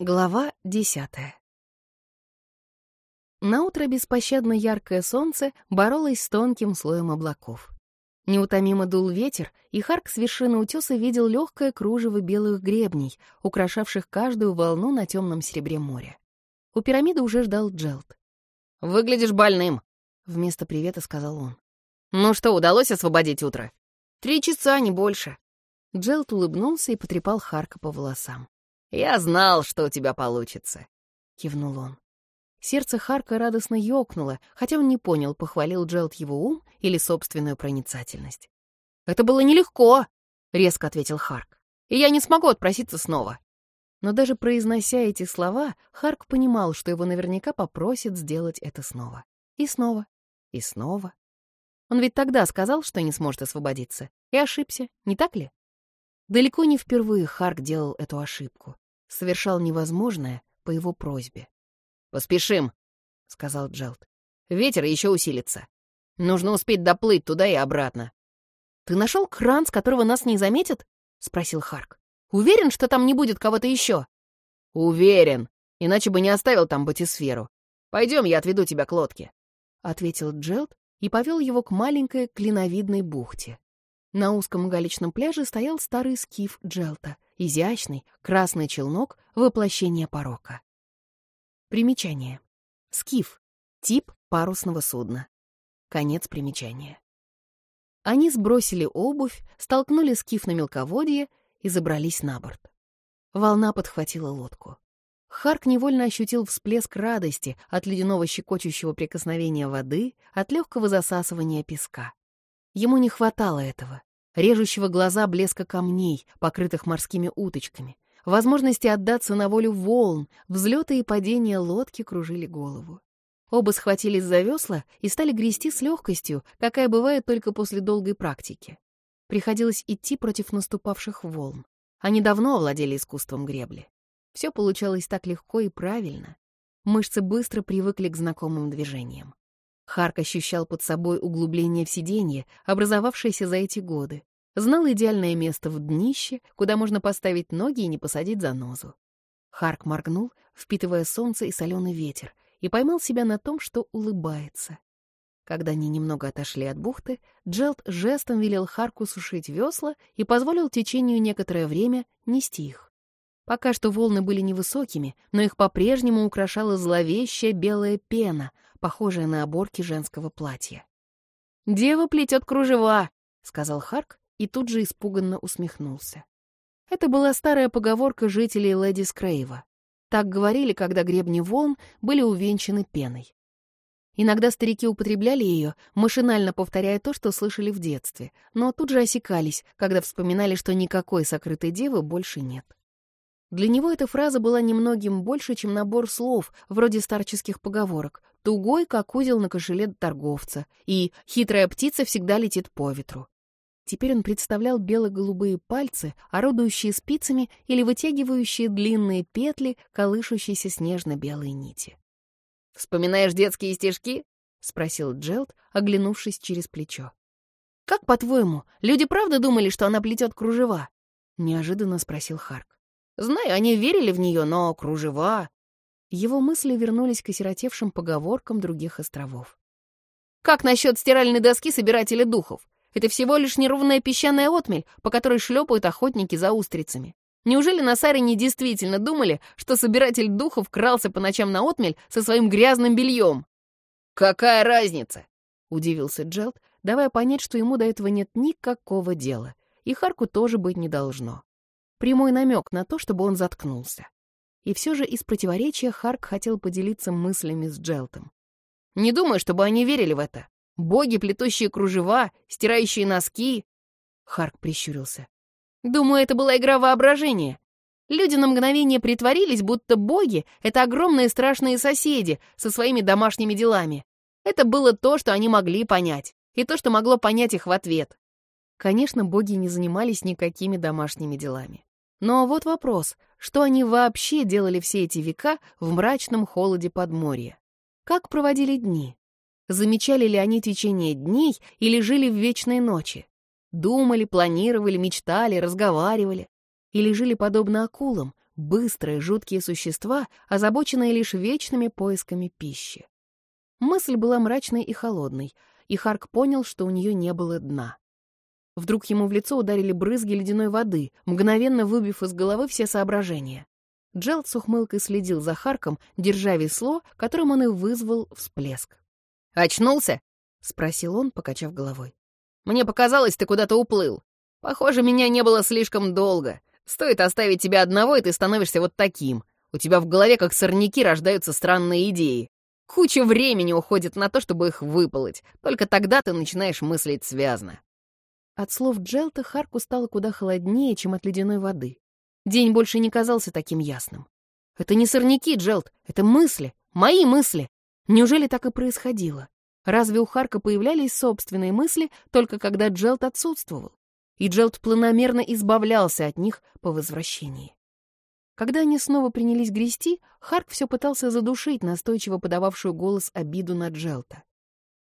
Глава десятая Наутро беспощадно яркое солнце боролось с тонким слоем облаков. Неутомимо дул ветер, и Харк с вершины утеса видел легкое кружево белых гребней, украшавших каждую волну на темном серебре моря. У пирамиды уже ждал Джелт. «Выглядишь больным», — вместо привета сказал он. «Ну что, удалось освободить утро?» «Три часа, не больше». Джелт улыбнулся и потрепал Харка по волосам. «Я знал, что у тебя получится», — кивнул он. Сердце Харка радостно ёкнуло, хотя он не понял, похвалил Джелт его ум или собственную проницательность. «Это было нелегко», — резко ответил Харк. «И я не смогу отпроситься снова». Но даже произнося эти слова, Харк понимал, что его наверняка попросят сделать это снова. И снова. И снова. Он ведь тогда сказал, что не сможет освободиться. И ошибся, не так ли? Далеко не впервые Харк делал эту ошибку. Совершал невозможное по его просьбе. «Поспешим», — сказал Джелд. «Ветер еще усилится. Нужно успеть доплыть туда и обратно». «Ты нашел кран, с которого нас не заметят?» — спросил Харк. «Уверен, что там не будет кого-то еще?» «Уверен, иначе бы не оставил там батисферу. Пойдем, я отведу тебя к лодке», — ответил Джелд и повел его к маленькой клиновидной бухте. На узком галечном пляже стоял старый скиф Джелта, изящный, красный челнок, воплощение порока. Примечание. Скиф. Тип парусного судна. Конец примечания. Они сбросили обувь, столкнули скиф на мелководье и забрались на борт. Волна подхватила лодку. Харк невольно ощутил всплеск радости от ледяного щекочущего прикосновения воды, от легкого засасывания песка. Ему не хватало этого, режущего глаза блеска камней, покрытых морскими уточками, возможности отдаться на волю волн, взлеты и падения лодки кружили голову. Оба схватились за весла и стали грести с легкостью, какая бывает только после долгой практики. Приходилось идти против наступавших волн. Они давно овладели искусством гребли. Все получалось так легко и правильно. Мышцы быстро привыкли к знакомым движениям. Харк ощущал под собой углубление в сиденье, образовавшееся за эти годы. Знал идеальное место в днище, куда можно поставить ноги и не посадить за нозу. Харк моргнул, впитывая солнце и соленый ветер, и поймал себя на том, что улыбается. Когда они немного отошли от бухты, Джелт жестом велел Харку сушить весла и позволил течению некоторое время нести их. Пока что волны были невысокими, но их по-прежнему украшала зловещая белая пена, похожая на оборки женского платья. «Дева плетет кружева», — сказал Харк и тут же испуганно усмехнулся. Это была старая поговорка жителей Леди Скрейва. Так говорили, когда гребни волн были увенчаны пеной. Иногда старики употребляли ее, машинально повторяя то, что слышали в детстве, но тут же осекались, когда вспоминали, что никакой сокрытой девы больше нет. Для него эта фраза была немногим больше, чем набор слов, вроде старческих поговорок, тугой, как узел на кошеле торговца, и «хитрая птица всегда летит по ветру». Теперь он представлял бело-голубые пальцы, орудующие спицами или вытягивающие длинные петли, колышущиеся снежно-белые нити. «Вспоминаешь детские стишки?» — спросил Джелд, оглянувшись через плечо. «Как, по-твоему, люди правда думали, что она плетет кружева?» — неожиданно спросил Харк. Знаю, они верили в нее, но кружева... Его мысли вернулись к осиротевшим поговоркам других островов. «Как насчет стиральной доски собирателя духов? Это всего лишь неровная песчаная отмель, по которой шлепают охотники за устрицами. Неужели на Сарине действительно думали, что собиратель духов крался по ночам на отмель со своим грязным бельем?» «Какая разница?» — удивился Джелд, давая понять, что ему до этого нет никакого дела, и Харку тоже быть не должно. Прямой намек на то, чтобы он заткнулся. И все же из противоречия Харк хотел поделиться мыслями с Джелтом. «Не думаю, чтобы они верили в это. Боги, плетущие кружева, стирающие носки...» Харк прищурился. «Думаю, это была игра воображения. Люди на мгновение притворились, будто боги — это огромные страшные соседи со своими домашними делами. Это было то, что они могли понять, и то, что могло понять их в ответ. Конечно, боги не занимались никакими домашними делами. Но вот вопрос, что они вообще делали все эти века в мрачном холоде подморья? Как проводили дни? Замечали ли они течение дней или жили в вечной ночи? Думали, планировали, мечтали, разговаривали? Или жили подобно акулам, Быстрые, жуткие существа, озабоченные лишь вечными поисками пищи. Мысль была мрачной и холодной, и Харк понял, что у нее не было дна. Вдруг ему в лицо ударили брызги ледяной воды, мгновенно выбив из головы все соображения. Джелд с ухмылкой следил за Харком, держа весло, которым он и вызвал всплеск. «Очнулся?» — спросил он, покачав головой. «Мне показалось, ты куда-то уплыл. Похоже, меня не было слишком долго. Стоит оставить тебя одного, и ты становишься вот таким. У тебя в голове, как сорняки, рождаются странные идеи. Куча времени уходит на то, чтобы их выполоть. Только тогда ты начинаешь мыслить связно. От слов Джелта Харку стало куда холоднее, чем от ледяной воды. День больше не казался таким ясным. Это не сорняки, Джелт, это мысли, мои мысли. Неужели так и происходило? Разве у Харка появлялись собственные мысли только когда Джелт отсутствовал? И Джелт планомерно избавлялся от них по возвращении. Когда они снова принялись грести, Харк все пытался задушить настойчиво подававшую голос обиду на Джелта.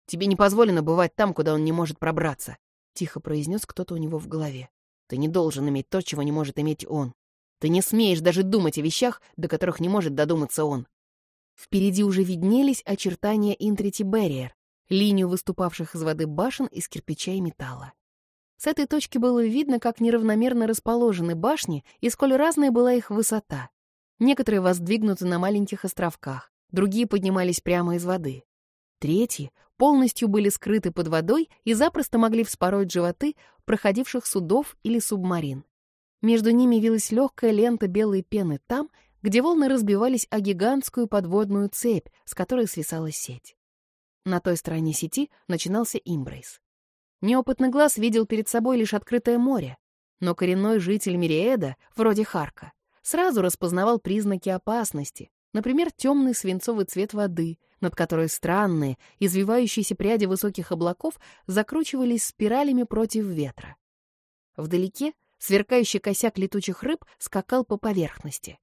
«Тебе не позволено бывать там, куда он не может пробраться», — тихо произнес кто-то у него в голове. «Ты не должен иметь то, чего не может иметь он. Ты не смеешь даже думать о вещах, до которых не может додуматься он». Впереди уже виднелись очертания Интрити Берриер, линию выступавших из воды башен из кирпича и металла. С этой точки было видно, как неравномерно расположены башни и сколь разная была их высота. Некоторые воздвигнуты на маленьких островках, другие поднимались прямо из воды. Третьи полностью были скрыты под водой и запросто могли вспороть животы проходивших судов или субмарин. Между ними вилась легкая лента белой пены там, где волны разбивались о гигантскую подводную цепь, с которой свисала сеть. На той стороне сети начинался имбрейс. Неопытный глаз видел перед собой лишь открытое море, но коренной житель Мириэда, вроде Харка, сразу распознавал признаки опасности, например, темный свинцовый цвет воды, над которой странные, извивающиеся пряди высоких облаков закручивались спиралями против ветра. Вдалеке сверкающий косяк летучих рыб скакал по поверхности.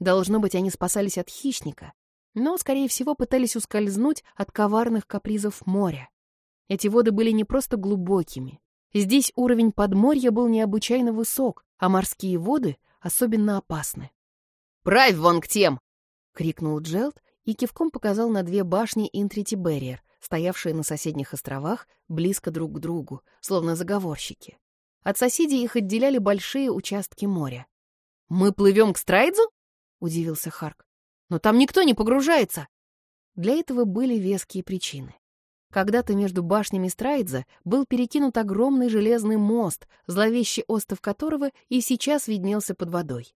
Должно быть, они спасались от хищника, но, скорее всего, пытались ускользнуть от коварных капризов моря. Эти воды были не просто глубокими. Здесь уровень подморья был необычайно высок, а морские воды особенно опасны. «Правь вон к тем!» — крикнул Джелд и кивком показал на две башни Интрити Берриер, стоявшие на соседних островах близко друг к другу, словно заговорщики. От соседей их отделяли большие участки моря. «Мы плывем к Страйдзу?» — удивился Харк. «Но там никто не погружается!» Для этого были веские причины. Когда-то между башнями Страйдза был перекинут огромный железный мост, зловещий остов которого и сейчас виднелся под водой.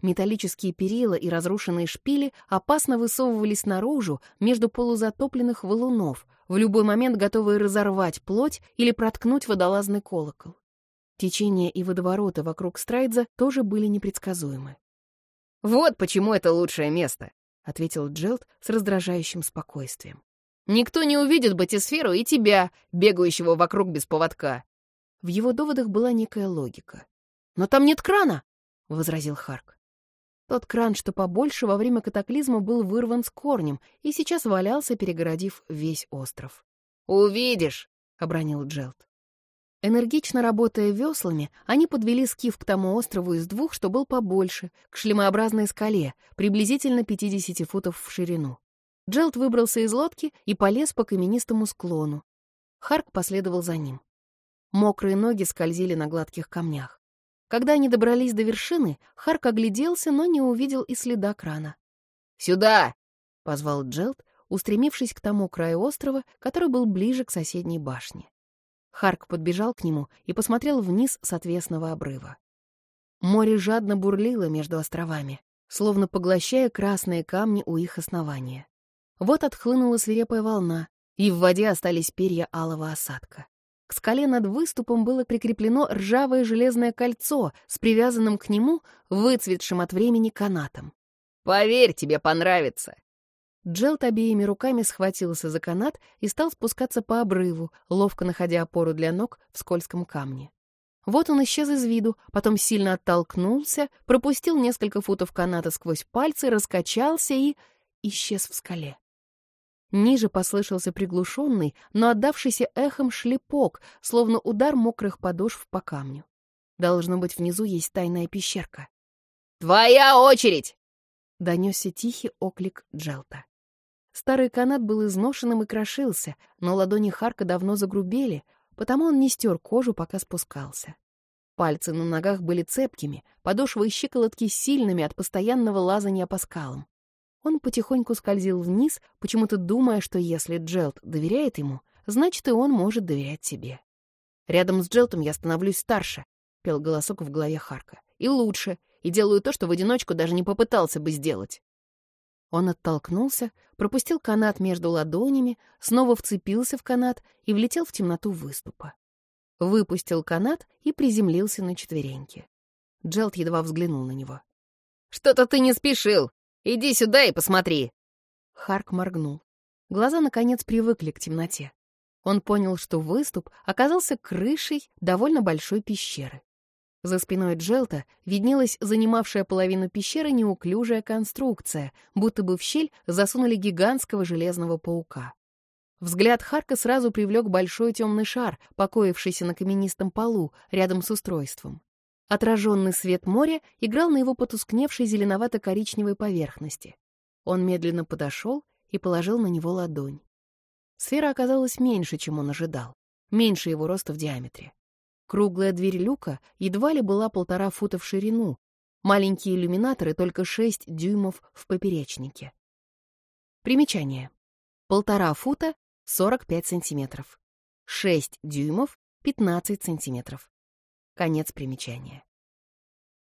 Металлические перила и разрушенные шпили опасно высовывались наружу между полузатопленных валунов, в любой момент готовые разорвать плоть или проткнуть водолазный колокол. Течение и водовороты вокруг Страйдза тоже были непредсказуемы. «Вот почему это лучшее место», — ответил Джелд с раздражающим спокойствием. Никто не увидит батисферу и тебя, бегающего вокруг без поводка. В его доводах была некая логика. «Но там нет крана!» — возразил Харк. Тот кран, что побольше, во время катаклизма был вырван с корнем и сейчас валялся, перегородив весь остров. «Увидишь!» — обронил Джелд. Энергично работая веслами, они подвели скиф к тому острову из двух, что был побольше, к шлемообразной скале, приблизительно 50 футов в ширину. Джелд выбрался из лодки и полез по каменистому склону. Харк последовал за ним. Мокрые ноги скользили на гладких камнях. Когда они добрались до вершины, Харк огляделся, но не увидел и следа крана. «Сюда!» — позвал Джелд, устремившись к тому краю острова, который был ближе к соседней башне. Харк подбежал к нему и посмотрел вниз с отвесного обрыва. Море жадно бурлило между островами, словно поглощая красные камни у их основания. Вот отхлынула свирепая волна, и в воде остались перья алого осадка. К скале над выступом было прикреплено ржавое железное кольцо с привязанным к нему, выцветшим от времени канатом. «Поверь, тебе понравится!» Джелт обеими руками схватился за канат и стал спускаться по обрыву, ловко находя опору для ног в скользком камне. Вот он исчез из виду, потом сильно оттолкнулся, пропустил несколько футов каната сквозь пальцы, раскачался и исчез в скале. Ниже послышался приглушенный, но отдавшийся эхом шлепок, словно удар мокрых подошв по камню. Должно быть, внизу есть тайная пещерка. «Твоя очередь!» — донесся тихий оклик Джелта. Старый канат был изношенным и крошился, но ладони Харка давно загрубели, потому он не стер кожу, пока спускался. Пальцы на ногах были цепкими, подошвы и щиколотки сильными от постоянного лазания по скалам. Он потихоньку скользил вниз, почему-то думая, что если Джелт доверяет ему, значит, и он может доверять себе. «Рядом с Джелтом я становлюсь старше», — пел голосок в голове Харка. «И лучше, и делаю то, что в одиночку даже не попытался бы сделать». Он оттолкнулся, пропустил канат между ладонями, снова вцепился в канат и влетел в темноту выступа. Выпустил канат и приземлился на четвереньки. Джелт едва взглянул на него. «Что-то ты не спешил! Иди сюда и посмотри!» Харк моргнул. Глаза, наконец, привыкли к темноте. Он понял, что выступ оказался крышей довольно большой пещеры. За спиной Джелта виднелась занимавшая половину пещеры неуклюжая конструкция, будто бы в щель засунули гигантского железного паука. Взгляд Харка сразу привлек большой темный шар, покоившийся на каменистом полу, рядом с устройством. Отраженный свет моря играл на его потускневшей зеленовато-коричневой поверхности. Он медленно подошел и положил на него ладонь. Сфера оказалась меньше, чем он ожидал, меньше его роста в диаметре. Круглая дверь люка едва ли была полтора фута в ширину, маленькие иллюминаторы только шесть дюймов в поперечнике. Примечание. Полтора фута — 45 сантиметров. Шесть дюймов — 15 сантиметров. Конец примечания.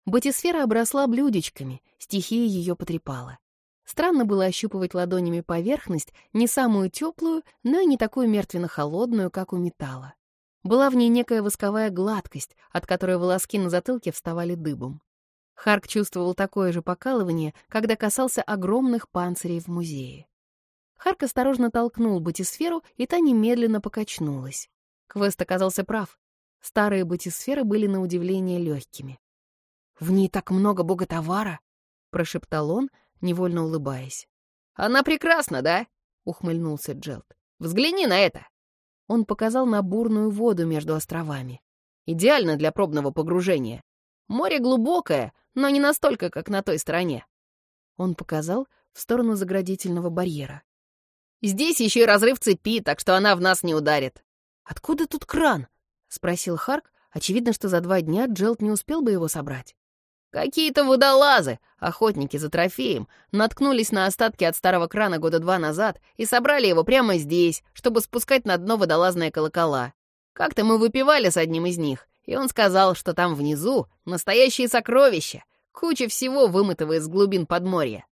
Батисфера обросла блюдечками, стихия ее потрепала. Странно было ощупывать ладонями поверхность, не самую теплую, но и не такую мертвенно-холодную, как у металла. Была в ней некая восковая гладкость, от которой волоски на затылке вставали дыбом. Харк чувствовал такое же покалывание, когда касался огромных панцирей в музее. Харк осторожно толкнул батисферу, и та немедленно покачнулась. Квест оказался прав. Старые батисферы были на удивление легкими. «В ней так много боготовара!» — прошептал он, невольно улыбаясь. «Она прекрасна, да?» — ухмыльнулся Джелд. «Взгляни на это!» Он показал на бурную воду между островами. «Идеально для пробного погружения. Море глубокое, но не настолько, как на той стороне». Он показал в сторону заградительного барьера. «Здесь еще и разрыв цепи, так что она в нас не ударит». «Откуда тут кран?» — спросил Харк. Очевидно, что за два дня Джелт не успел бы его собрать. Какие-то водолазы, охотники за трофеем, наткнулись на остатки от старого крана года два назад и собрали его прямо здесь, чтобы спускать на дно водолазные колокола. Как-то мы выпивали с одним из них, и он сказал, что там внизу настоящие сокровища, куча всего, вымытого из глубин подморья.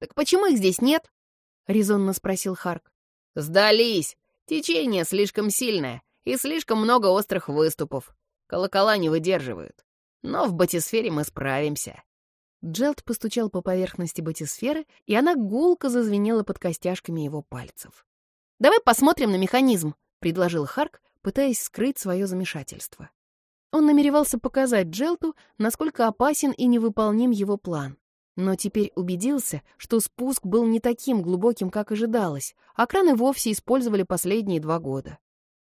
«Так почему их здесь нет?» — резонно спросил Харк. «Сдались. Течение слишком сильное и слишком много острых выступов. Колокола не выдерживают. Но в батисфере мы справимся». Джелт постучал по поверхности батисферы, и она гулко зазвенела под костяшками его пальцев. «Давай посмотрим на механизм», — предложил Харк, пытаясь скрыть свое замешательство. Он намеревался показать Джелту, насколько опасен и невыполним его план. Но теперь убедился, что спуск был не таким глубоким, как ожидалось, а краны вовсе использовали последние два года.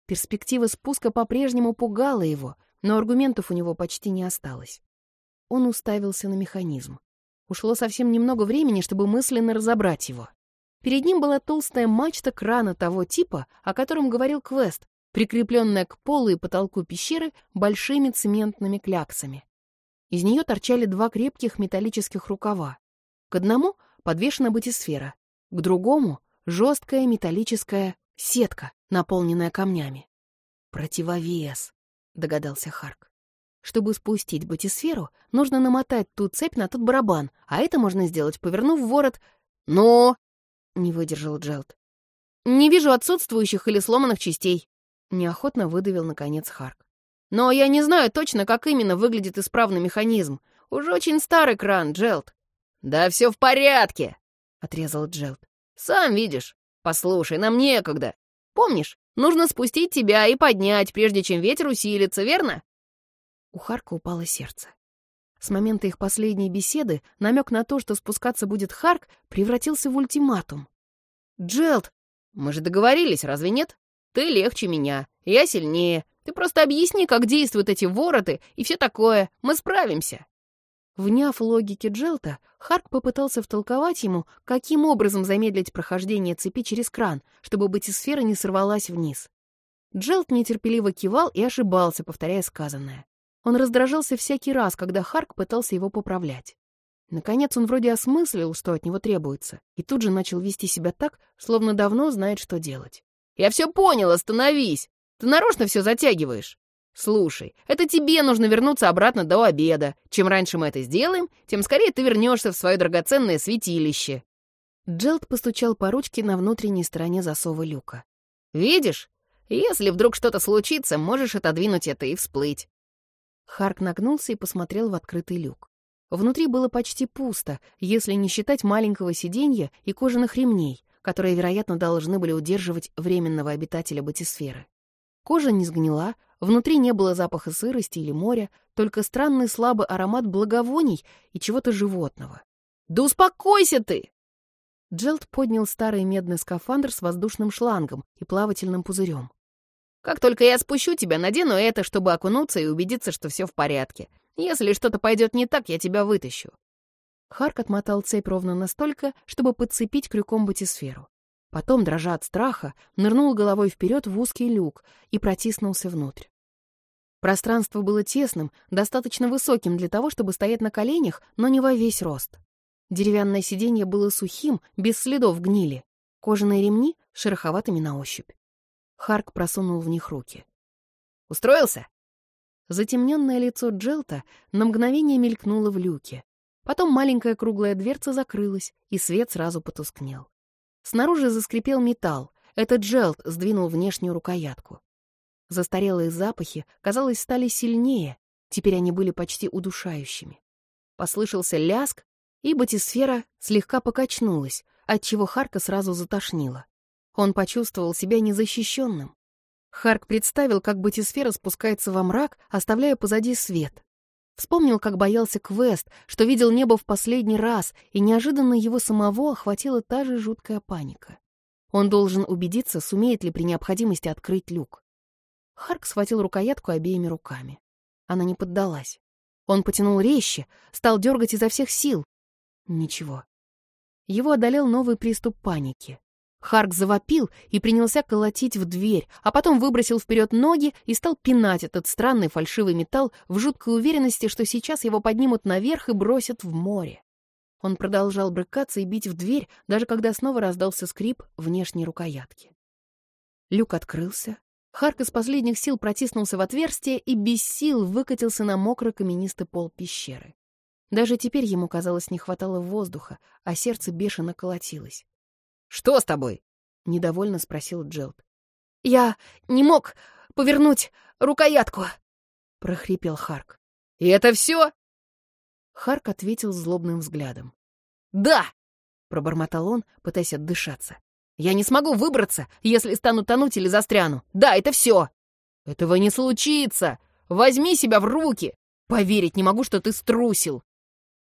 Перспектива спуска по-прежнему пугала его, но аргументов у него почти не осталось. Он уставился на механизм. Ушло совсем немного времени, чтобы мысленно разобрать его. Перед ним была толстая мачта крана того типа, о котором говорил Квест, прикрепленная к полу и потолку пещеры большими цементными кляксами. Из нее торчали два крепких металлических рукава. К одному подвешена батисфера, к другому — жесткая металлическая сетка, наполненная камнями. Противовес догадался Харк. Чтобы спустить батисферу, нужно намотать ту цепь на тот барабан, а это можно сделать, повернув ворот. «Но...» — не выдержал Джелд. «Не вижу отсутствующих или сломанных частей», — неохотно выдавил, наконец, Харк. «Но я не знаю точно, как именно выглядит исправный механизм. Уже очень старый кран, Джелд». «Да все в порядке», — отрезал Джелд. «Сам видишь. Послушай, нам некогда. Помнишь, нужно спустить тебя и поднять, прежде чем ветер усилится, верно?» У Харка упало сердце. С момента их последней беседы намек на то, что спускаться будет Харк, превратился в ультиматум. «Джелд, мы же договорились, разве нет? Ты легче меня, я сильнее. Ты просто объясни, как действуют эти вороты и все такое. Мы справимся». Вняв логике Джелта, Харк попытался втолковать ему, каким образом замедлить прохождение цепи через кран, чтобы батисфера не сорвалась вниз. Джелт нетерпеливо кивал и ошибался, повторяя сказанное. Он раздражался всякий раз, когда Харк пытался его поправлять. Наконец он вроде осмыслил, что от него требуется, и тут же начал вести себя так, словно давно знает, что делать. «Я все понял, остановись! Ты нарочно все затягиваешь!» «Слушай, это тебе нужно вернуться обратно до обеда. Чем раньше мы это сделаем, тем скорее ты вернешься в свое драгоценное святилище». Джелд постучал по ручке на внутренней стороне засова люка. «Видишь? Если вдруг что-то случится, можешь отодвинуть это и всплыть». Харк нагнулся и посмотрел в открытый люк. Внутри было почти пусто, если не считать маленького сиденья и кожаных ремней, которые, вероятно, должны были удерживать временного обитателя батисферы. Кожа не сгнила, внутри не было запаха сырости или моря, только странный слабый аромат благовоний и чего-то животного. «Да успокойся ты!» Джелд поднял старый медный скафандр с воздушным шлангом и плавательным пузырем. «Как только я спущу тебя, надену это, чтобы окунуться и убедиться, что все в порядке. Если что-то пойдет не так, я тебя вытащу». Харк отмотал цепь ровно настолько, чтобы подцепить крюком батисферу. Потом, дрожа от страха, нырнул головой вперед в узкий люк и протиснулся внутрь. Пространство было тесным, достаточно высоким для того, чтобы стоять на коленях, но не во весь рост. Деревянное сиденье было сухим, без следов гнили. Кожаные ремни — шероховатыми на ощупь. Харк просунул в них руки. «Устроился?» Затемненное лицо Джелта на мгновение мелькнуло в люке. Потом маленькая круглая дверца закрылась, и свет сразу потускнел. Снаружи заскрипел металл. Это Джелт сдвинул внешнюю рукоятку. Застарелые запахи, казалось, стали сильнее. Теперь они были почти удушающими. Послышался ляск, и батисфера слегка покачнулась, отчего Харка сразу затошнило. Он почувствовал себя незащищенным. Харк представил, как батисфера спускается во мрак, оставляя позади свет. Вспомнил, как боялся Квест, что видел небо в последний раз, и неожиданно его самого охватила та же жуткая паника. Он должен убедиться, сумеет ли при необходимости открыть люк. Харк схватил рукоятку обеими руками. Она не поддалась. Он потянул резче, стал дергать изо всех сил. Ничего. Его одолел новый приступ паники. Харк завопил и принялся колотить в дверь, а потом выбросил вперед ноги и стал пинать этот странный фальшивый металл в жуткой уверенности, что сейчас его поднимут наверх и бросят в море. Он продолжал брыкаться и бить в дверь, даже когда снова раздался скрип внешней рукоятки. Люк открылся. Харк из последних сил протиснулся в отверстие и без сил выкатился на мокрый каменистый пол пещеры. Даже теперь ему, казалось, не хватало воздуха, а сердце бешено колотилось. «Что с тобой?» — недовольно спросил Джелд. «Я не мог повернуть рукоятку!» — прохрипел Харк. «И это все?» Харк ответил злобным взглядом. «Да!» — пробормотал он, пытаясь отдышаться. «Я не смогу выбраться, если стану тонуть или застряну. Да, это все!» «Этого не случится! Возьми себя в руки! Поверить не могу, что ты струсил!»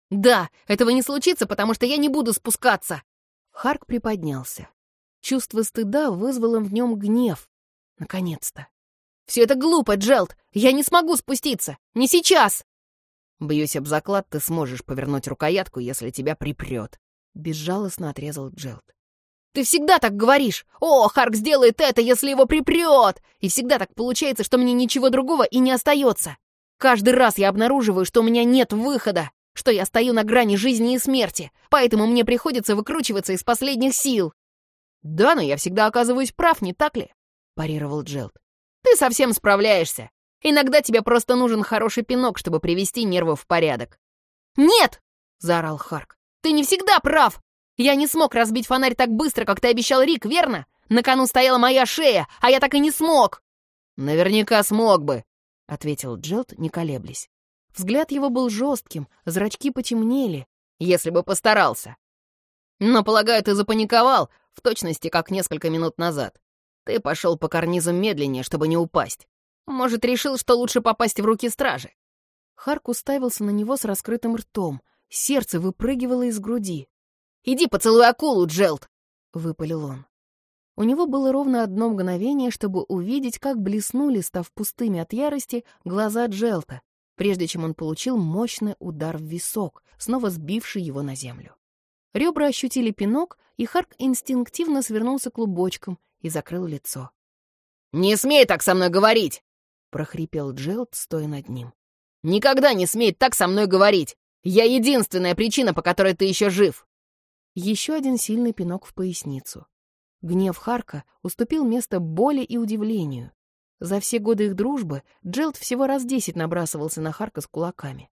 «Да, этого не случится, потому что я не буду спускаться!» Харк приподнялся. Чувство стыда вызвало в нем гнев. Наконец-то. «Все это глупо, Джелд! Я не смогу спуститься! Не сейчас!» «Бьюсь об заклад, ты сможешь повернуть рукоятку, если тебя припрет», — безжалостно отрезал Джелд. «Ты всегда так говоришь! О, Харк сделает это, если его припрет! И всегда так получается, что мне ничего другого и не остается! Каждый раз я обнаруживаю, что у меня нет выхода!» Что я стою на грани жизни и смерти, поэтому мне приходится выкручиваться из последних сил. «Да, но я всегда оказываюсь прав, не так ли?» — парировал Джелд. «Ты совсем справляешься. Иногда тебе просто нужен хороший пинок, чтобы привести нервы в порядок». «Нет!» — заорал Харк. «Ты не всегда прав! Я не смог разбить фонарь так быстро, как ты обещал Рик, верно? На кону стояла моя шея, а я так и не смог!» «Наверняка смог бы», — ответил Джелд, не колеблясь. Взгляд его был жестким, зрачки потемнели. Если бы постарался. Но, полагаю, ты запаниковал, в точности, как несколько минут назад. Ты пошел по карнизам медленнее, чтобы не упасть. Может, решил, что лучше попасть в руки стражи. Харк уставился на него с раскрытым ртом. Сердце выпрыгивало из груди. «Иди поцелуй акулу, Джелд!» — выпалил он. У него было ровно одно мгновение, чтобы увидеть, как блеснули, став пустыми от ярости, глаза Джелта, прежде чем он получил мощный удар в висок, снова сбивший его на землю. Ребра ощутили пинок, и Харк инстинктивно свернулся клубочком и закрыл лицо. «Не смей так со мной говорить!» — прохрипел Джелд, стоя над ним. «Никогда не смей так со мной говорить! Я единственная причина, по которой ты еще жив!» Еще один сильный пинок в поясницу. Гнев Харка уступил место боли и удивлению. За все годы их дружбы Джелд всего раз десять набрасывался на Харка с кулаками.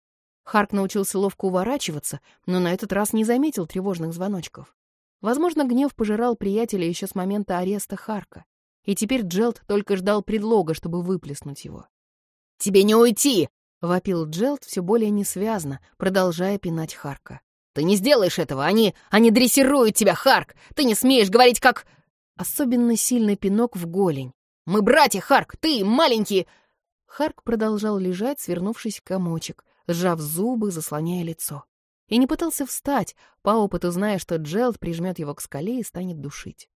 Харк научился ловко уворачиваться, но на этот раз не заметил тревожных звоночков. Возможно, гнев пожирал приятеля еще с момента ареста Харка, и теперь Джелд только ждал предлога, чтобы выплеснуть его. «Тебе не уйти!» — вопил Джелд все более несвязно, продолжая пинать Харка. «Ты не сделаешь этого! Они... они дрессируют тебя, Харк! Ты не смеешь говорить как...» Особенно сильный пинок в голень. «Мы братья, Харк! Ты маленький...» Харк продолжал лежать, свернувшись в комочек, сжав зубы, заслоняя лицо. И не пытался встать, по опыту зная, что Джелд прижмет его к скале и станет душить.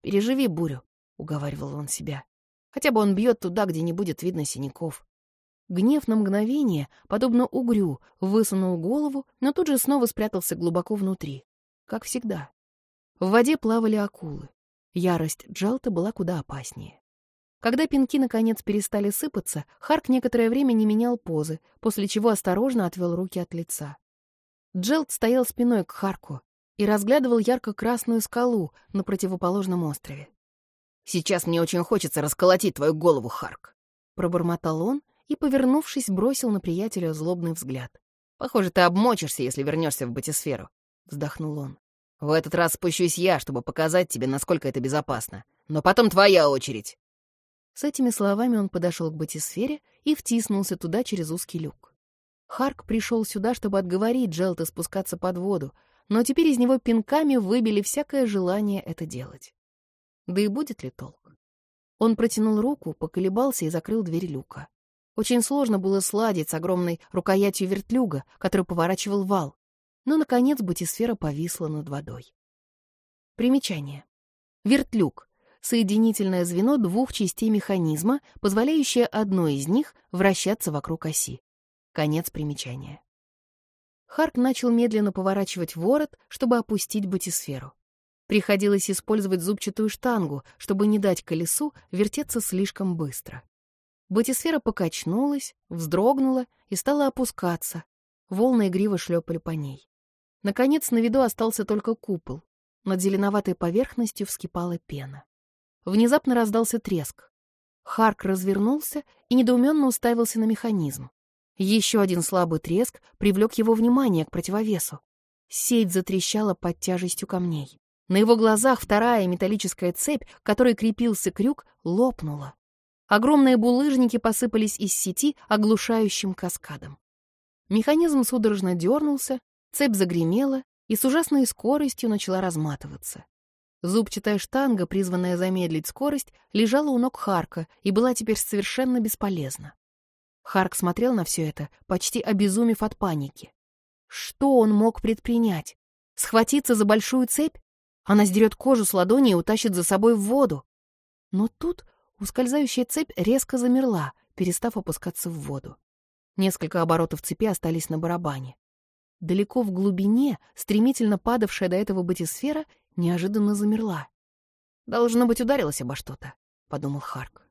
«Переживи бурю», — уговаривал он себя. «Хотя бы он бьет туда, где не будет видно синяков». Гнев на мгновение, подобно угрю, высунул голову, но тут же снова спрятался глубоко внутри. Как всегда. В воде плавали акулы. Ярость Джелта была куда опаснее. Когда пинки наконец перестали сыпаться, Харк некоторое время не менял позы, после чего осторожно отвел руки от лица. Джелт стоял спиной к Харку и разглядывал ярко-красную скалу на противоположном острове. «Сейчас мне очень хочется расколотить твою голову, Харк», — пробормотал он и, повернувшись, бросил на приятеля злобный взгляд. «Похоже, ты обмочишься, если вернешься в батисферу», — вздохнул он. «В этот раз спущусь я, чтобы показать тебе, насколько это безопасно. Но потом твоя очередь». С этими словами он подошел к батисфере и втиснулся туда через узкий люк. Харк пришел сюда, чтобы отговорить Джелта спускаться под воду, но теперь из него пинками выбили всякое желание это делать. Да и будет ли толк? Он протянул руку, поколебался и закрыл дверь люка. Очень сложно было сладить с огромной рукоятью вертлюга, который поворачивал вал, но, наконец, батисфера повисла над водой. Примечание. Вертлюг соединительное звено двух частей механизма, позволяющее одной из них вращаться вокруг оси. Конец примечания. Харк начал медленно поворачивать ворот, чтобы опустить батисферу. Приходилось использовать зубчатую штангу, чтобы не дать колесу вертеться слишком быстро. Батисфера покачнулась, вздрогнула и стала опускаться. Волны игриво шлепали по ней. Наконец, на виду остался только купол. Над зеленоватой поверхностью вскипала пена. Внезапно раздался треск. Харк развернулся и недоуменно уставился на механизм. Еще один слабый треск привлек его внимание к противовесу. Сеть затрещала под тяжестью камней. На его глазах вторая металлическая цепь, к которой крепился крюк, лопнула. Огромные булыжники посыпались из сети оглушающим каскадом. Механизм судорожно дернулся, цепь загремела и с ужасной скоростью начала разматываться. Зубчатая штанга, призванная замедлить скорость, лежала у ног Харка и была теперь совершенно бесполезна. Харк смотрел на все это, почти обезумев от паники. Что он мог предпринять? Схватиться за большую цепь? Она сдерет кожу с ладони и утащит за собой в воду. Но тут ускользающая цепь резко замерла, перестав опускаться в воду. Несколько оборотов цепи остались на барабане. Далеко в глубине, стремительно падавшая до этого батисфера, неожиданно замерла. «Должно быть, ударилась обо что-то», — подумал Харк.